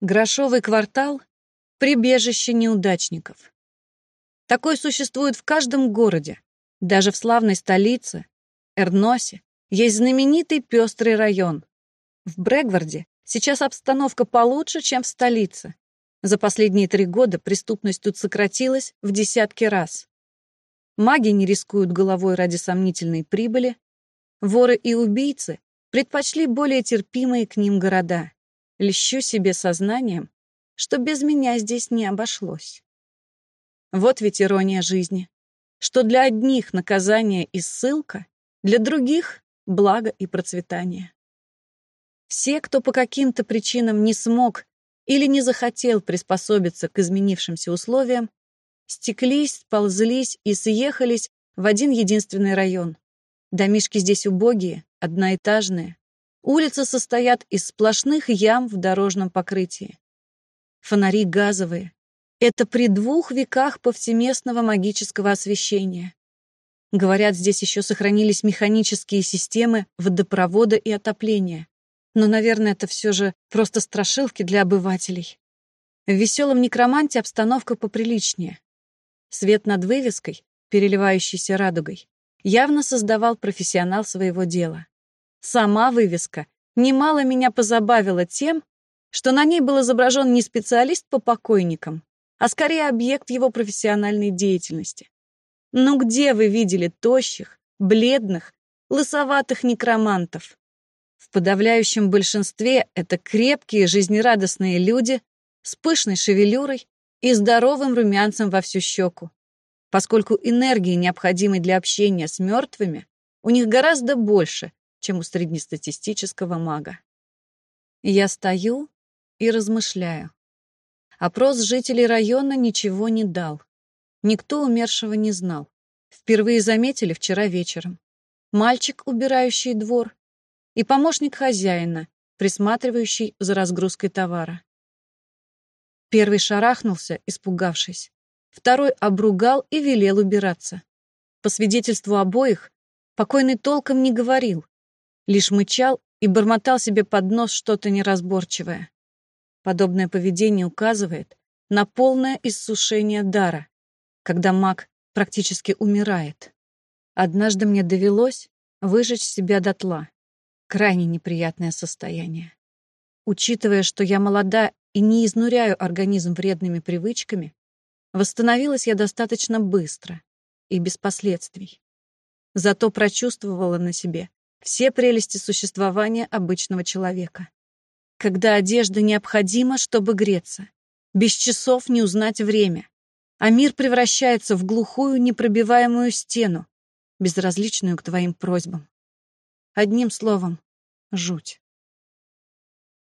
Грошовый квартал — прибежище неудачников. Такой существует в каждом городе. Даже в славной столице, Эрносе, есть знаменитый пестрый район. В Брэгварде сейчас обстановка получше, чем в столице. За последние три года преступность тут сократилась в десятки раз. Маги не рискуют головой ради сомнительной прибыли. Воры и убийцы предпочли более терпимые к ним города льщу себе сознанием, что без меня здесь не обошлось. Вот ведь ирония жизни, что для одних наказание и ссылка, для других — благо и процветание. Все, кто по каким-то причинам не смог или не захотел приспособиться к изменившимся условиям, стеклись, ползлись и съехались в один единственный район. Домишки здесь убогие, одноэтажные, Улицы состоят из сплошных ям в дорожном покрытии. Фонари газовые. Это при двух веках повсеместного магического освещения. Говорят, здесь еще сохранились механические системы водопровода и отопления. Но, наверное, это все же просто страшилки для обывателей. В веселом некроманте обстановка поприличнее. Свет над вывеской, переливающийся радугой, явно создавал профессионал своего дела. Сама вывеска немало меня позабавила тем, что на ней был изображен не специалист по покойникам, а скорее объект его профессиональной деятельности. Ну где вы видели тощих, бледных, лысоватых некромантов? В подавляющем большинстве это крепкие, жизнерадостные люди с пышной шевелюрой и здоровым румянцем во всю щеку. Поскольку энергии, необходимой для общения с мертвыми, у них гораздо больше, чем у среднестатистического мага. Я стою и размышляю. Опрос жителей района ничего не дал. Никто умершего не знал. Впервые заметили вчера вечером. Мальчик, убирающий двор, и помощник хозяина, присматривающий за разгрузкой товара. Первый шарахнулся, испугавшись. Второй обругал и велел убираться. По свидетельству обоих, покойный толком не говорил, лишь мычал и бормотал себе под нос что-то неразборчивое. Подобное поведение указывает на полное иссушение дара, когда маг практически умирает. Однажды мне довелось выжечь себя дотла. Крайне неприятное состояние. Учитывая, что я молода и не изнуряю организм вредными привычками, восстановилась я достаточно быстро и без последствий. Зато прочувствовала на себе все прелести существования обычного человека. Когда одежда необходима, чтобы греться, без часов не узнать время, а мир превращается в глухую непробиваемую стену, безразличную к твоим просьбам. Одним словом, жуть.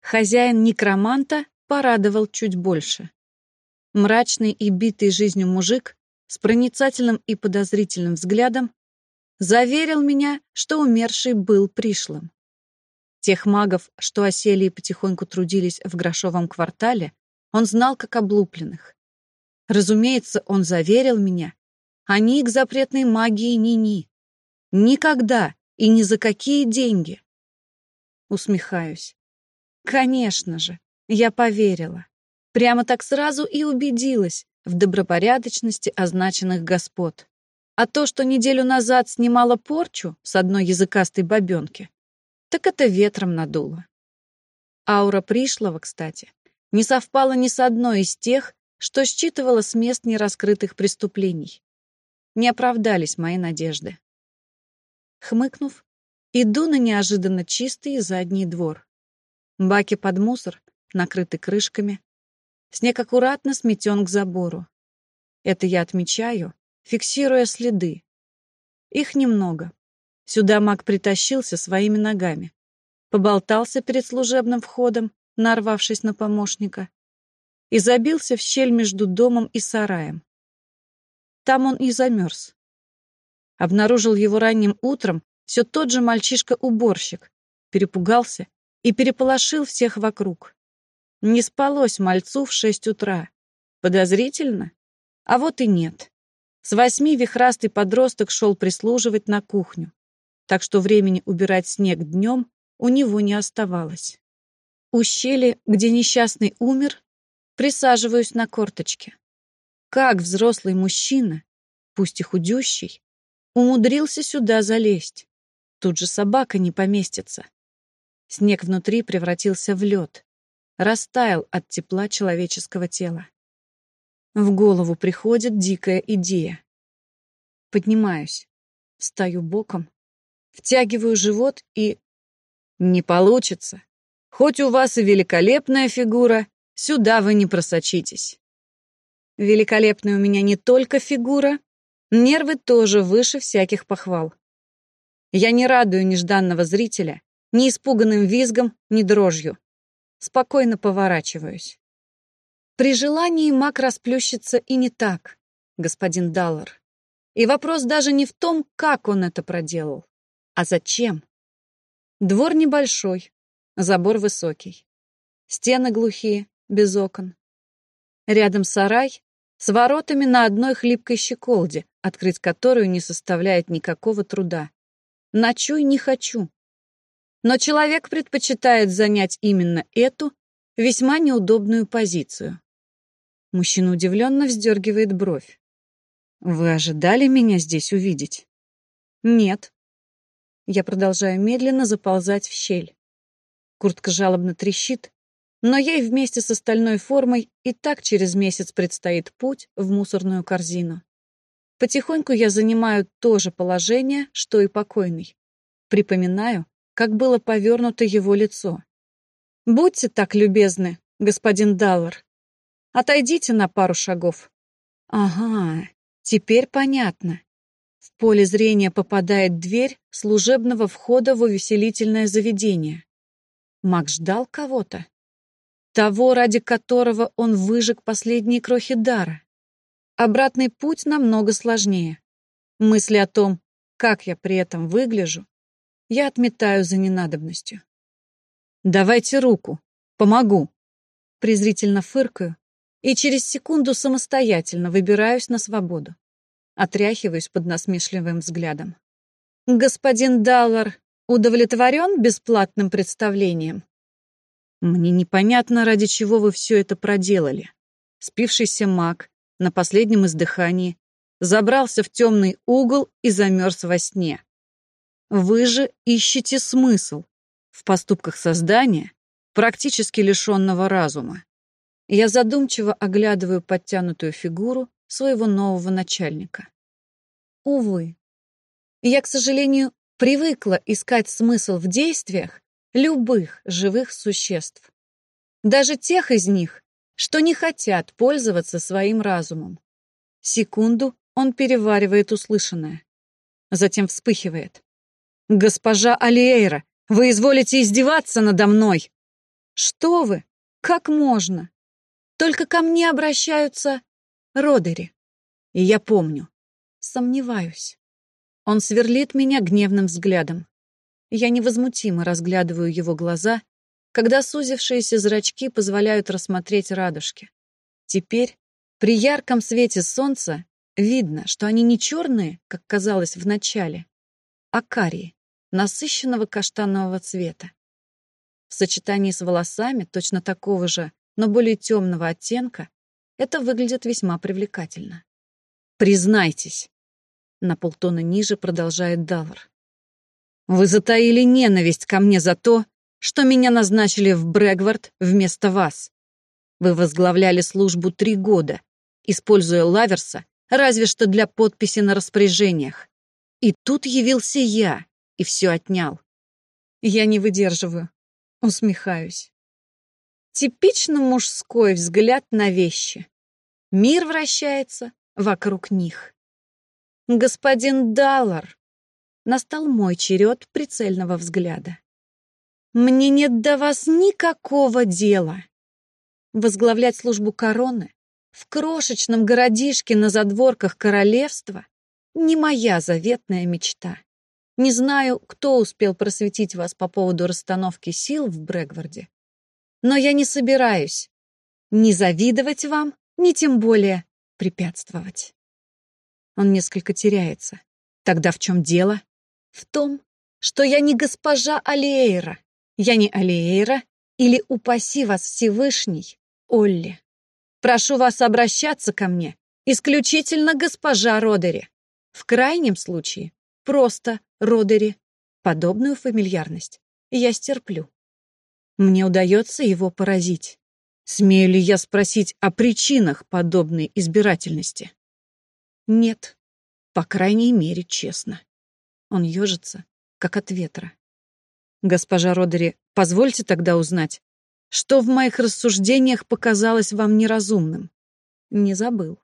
Хозяин некроманта порадовал чуть больше. Мрачный и битый жизнью мужик с проницательным и подозрительным взглядом заверил меня, что умерший был пришлым. Тех магов, что осели и потихоньку трудились в грошовом квартале, он знал как облупленных. Разумеется, он заверил меня. Они к запретной магии ни-ни. Никогда и ни за какие деньги. Усмехаюсь. Конечно же, я поверила. Прямо так сразу и убедилась в добропорядочности означенных господ. А то, что неделю назад снимала порчу с одной языкастой бабенки, так это ветром надуло. Аура пришлого, кстати, не совпала ни с одной из тех, что считывала с мест нераскрытых преступлений. Не оправдались мои надежды. Хмыкнув, иду на неожиданно чистый задний двор. Баки под мусор, накрыты крышками. Снег аккуратно сметен к забору. Это я отмечаю, фиксируя следы. Их немного. Сюда маг притащился своими ногами. Поболтался перед служебным входом, нарвавшись на помощника, и забился в щель между домом и сараем. Там он и замерз. Обнаружил его ранним утром все тот же мальчишка-уборщик, перепугался и переполошил всех вокруг. Не спалось мальцу в шесть утра. Подозрительно? А вот и нет. С восьми вихрастый подросток шел прислуживать на кухню, так что времени убирать снег днем у него не оставалось. У щели, где несчастный умер, присаживаюсь на корточке. Как взрослый мужчина, пусть и худющий, умудрился сюда залезть? Тут же собака не поместится. Снег внутри превратился в лед, растаял от тепла человеческого тела. В голову приходит дикая идея. Поднимаюсь, встаю боком, втягиваю живот и... Не получится. Хоть у вас и великолепная фигура, сюда вы не просочитесь. Великолепная у меня не только фигура, нервы тоже выше всяких похвал. Я не радую нежданного зрителя ни испуганным визгом, ни дрожью. Спокойно поворачиваюсь. При желании маг расплющится и не так, господин Даллар. И вопрос даже не в том, как он это проделал, а зачем. Двор небольшой, забор высокий. Стены глухие, без окон. Рядом сарай с воротами на одной хлипкой щеколде, открыть которую не составляет никакого труда. Ночуй не хочу, но человек предпочитает занять именно эту весьма неудобную позицию. Мужчина удивленно вздергивает бровь. «Вы ожидали меня здесь увидеть?» «Нет». Я продолжаю медленно заползать в щель. Куртка жалобно трещит, но ей вместе с остальной формой и так через месяц предстоит путь в мусорную корзину. Потихоньку я занимаю то же положение, что и покойный. Припоминаю, как было повернуто его лицо. «Будьте так любезны, господин Даллар. Отойдите на пару шагов». «Ага, теперь понятно». В поле зрения попадает дверь служебного входа в увеселительное заведение. Мак ждал кого-то. Того, ради которого он выжег последние крохи дара. Обратный путь намного сложнее. Мысли о том, как я при этом выгляжу, я отметаю за ненадобностью. «Давайте руку. Помогу». Презрительно фыркаю и через секунду самостоятельно выбираюсь на свободу. Отряхиваюсь под насмешливым взглядом. «Господин Даллар удовлетворен бесплатным представлением?» «Мне непонятно, ради чего вы все это проделали. Спившийся маг на последнем издыхании забрался в темный угол и замерз во сне. Вы же ищете смысл в поступках создания, практически лишенного разума. Я задумчиво оглядываю подтянутую фигуру своего нового начальника. Увы, я, к сожалению, привыкла искать смысл в действиях любых живых существ. Даже тех из них, что не хотят пользоваться своим разумом. Секунду он переваривает услышанное. Затем вспыхивает. «Госпожа Алиэйра, вы изволите издеваться надо мной!» «Что вы? Как можно? Только ко мне обращаются Родери. И я помню. Сомневаюсь. Он сверлит меня гневным взглядом. Я невозмутимо разглядываю его глаза, когда сузившиеся зрачки позволяют рассмотреть радужки. Теперь, при ярком свете солнца, видно, что они не черные, как казалось в начале, а карие, насыщенного каштанового цвета. В сочетании с волосами точно такого же, но более темного оттенка, это выглядит весьма привлекательно. «Признайтесь», — на полтона ниже продолжает Даллар. «Вы затаили ненависть ко мне за то, что меня назначили в Брэгвард вместо вас. Вы возглавляли службу три года, используя Лаверса разве что для подписи на распоряжениях. И тут явился я и все отнял. Я не выдерживаю, усмехаюсь. Типично мужской взгляд на вещи. Мир вращается вокруг них. Господин Даллар, настал мой черед прицельного взгляда. Мне нет до вас никакого дела. Возглавлять службу короны в крошечном городишке на задворках королевства не моя заветная мечта. Не знаю, кто успел просветить вас по поводу расстановки сил в Брэгварде, но я не собираюсь ни завидовать вам, ни тем более препятствовать. Он несколько теряется. Тогда в чем дело? В том, что я не госпожа Алиэйра. Я не Алиэйра или упаси вас Всевышний, Олли. Прошу вас обращаться ко мне исключительно госпожа Родери. В крайнем случае просто Родери. Подобную фамильярность я стерплю. Мне удается его поразить. Смею ли я спросить о причинах подобной избирательности? Нет, по крайней мере, честно. Он ежится, как от ветра. Госпожа Родери, позвольте тогда узнать, что в моих рассуждениях показалось вам неразумным. Не забыл.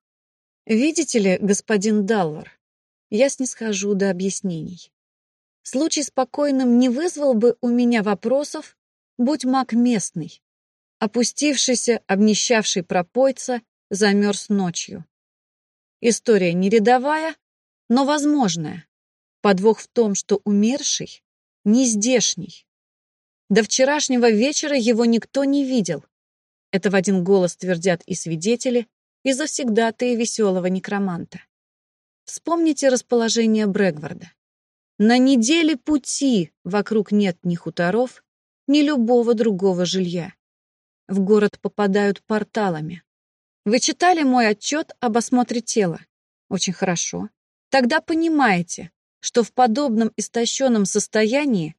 Видите ли, господин Даллар, я снисхожу до объяснений. Случай спокойным не вызвал бы у меня вопросов, будь маг местный. Опустившийся, обнищавший пропойца замерз ночью. История не рядовая, но возможная. Подвох в том, что умерший не здешний. До вчерашнего вечера его никто не видел. Это в один голос твердят и свидетели, и завсегдатые веселого некроманта. Вспомните расположение Брэгварда. На неделе пути вокруг нет ни хуторов, ни любого другого жилья. В город попадают порталами. Вы читали мой отчет об осмотре тела? Очень хорошо. Тогда понимаете, что в подобном истощенном состоянии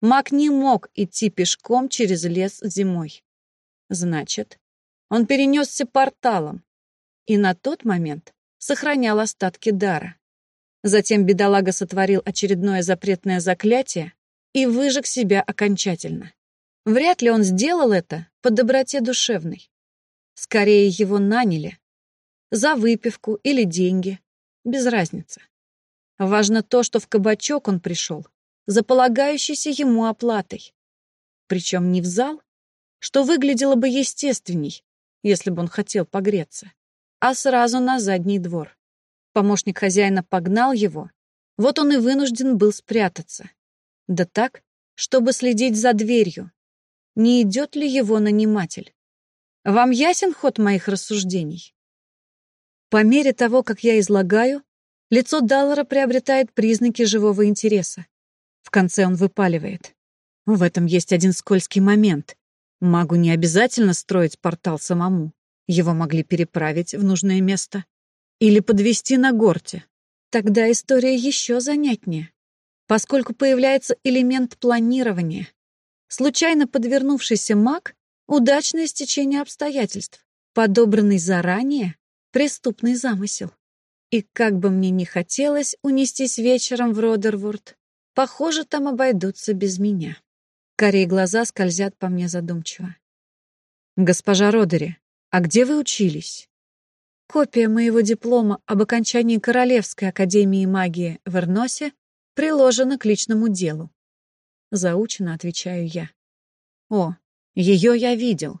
маг не мог идти пешком через лес зимой. Значит, он перенесся порталом и на тот момент сохранял остатки дара. Затем бедолага сотворил очередное запретное заклятие и выжег себя окончательно. Вряд ли он сделал это по доброте душевной. Скорее его наняли. За выпивку или деньги. Без разницы. Важно то, что в кабачок он пришел, за полагающейся ему оплатой. Причем не в зал, что выглядело бы естественней, если бы он хотел погреться, а сразу на задний двор. Помощник хозяина погнал его, вот он и вынужден был спрятаться. Да так, чтобы следить за дверью. Не идет ли его наниматель? Вам ясен ход моих рассуждений? По мере того, как я излагаю, Лицо Даллара приобретает признаки живого интереса. В конце он выпаливает. В этом есть один скользкий момент. Магу не обязательно строить портал самому. Его могли переправить в нужное место. Или подвести на горте. Тогда история еще занятнее. Поскольку появляется элемент планирования. Случайно подвернувшийся маг — удачное стечение обстоятельств. Подобранный заранее — преступный замысел. И как бы мне ни хотелось унестись вечером в Родерворд, похоже, там обойдутся без меня. Корей глаза скользят по мне задумчиво. «Госпожа Родери, а где вы учились?» Копия моего диплома об окончании Королевской академии магии в Эрносе приложена к личному делу. Заучено отвечаю я. О, ее я видел.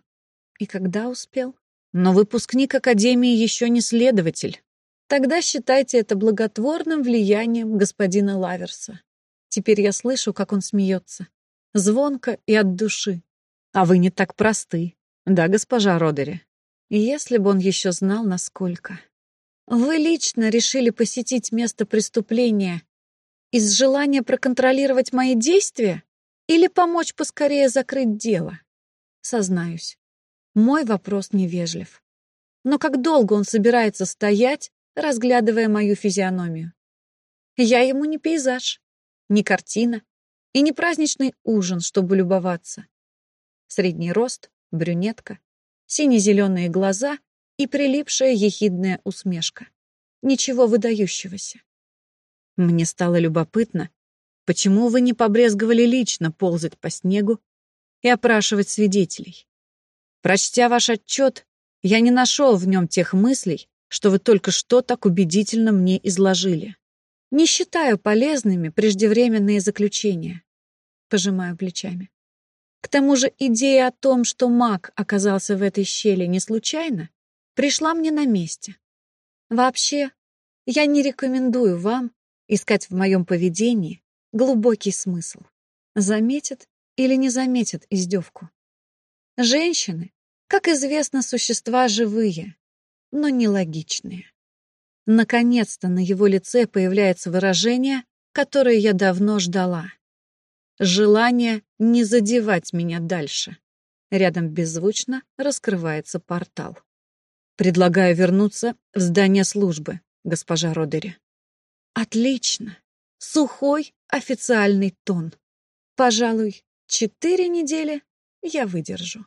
И когда успел? Но выпускник академии еще не следователь. Тогда считайте это благотворным влиянием господина Лаверса. Теперь я слышу, как он смеется. Звонко и от души. А вы не так просты. Да, госпожа Родери? Если бы он еще знал, насколько. Вы лично решили посетить место преступления из желания проконтролировать мои действия или помочь поскорее закрыть дело? Сознаюсь, мой вопрос невежлив. Но как долго он собирается стоять, разглядывая мою физиономию. Я ему не пейзаж, не картина и не праздничный ужин, чтобы любоваться. Средний рост, брюнетка, сине-зеленые глаза и прилипшая ехидная усмешка. Ничего выдающегося. Мне стало любопытно, почему вы не побрезговали лично ползать по снегу и опрашивать свидетелей. Прочтя ваш отчет, я не нашел в нем тех мыслей, что вы только что так убедительно мне изложили. Не считаю полезными преждевременные заключения. Пожимаю плечами. К тому же идея о том, что маг оказался в этой щели не случайно, пришла мне на месте. Вообще, я не рекомендую вам искать в моем поведении глубокий смысл. Заметят или не заметят издевку. Женщины, как известно, существа живые, но нелогичные. Наконец-то на его лице появляется выражение, которое я давно ждала. Желание не задевать меня дальше. Рядом беззвучно раскрывается портал. Предлагаю вернуться в здание службы, госпожа Родери. Отлично. Сухой официальный тон. Пожалуй, четыре недели я выдержу.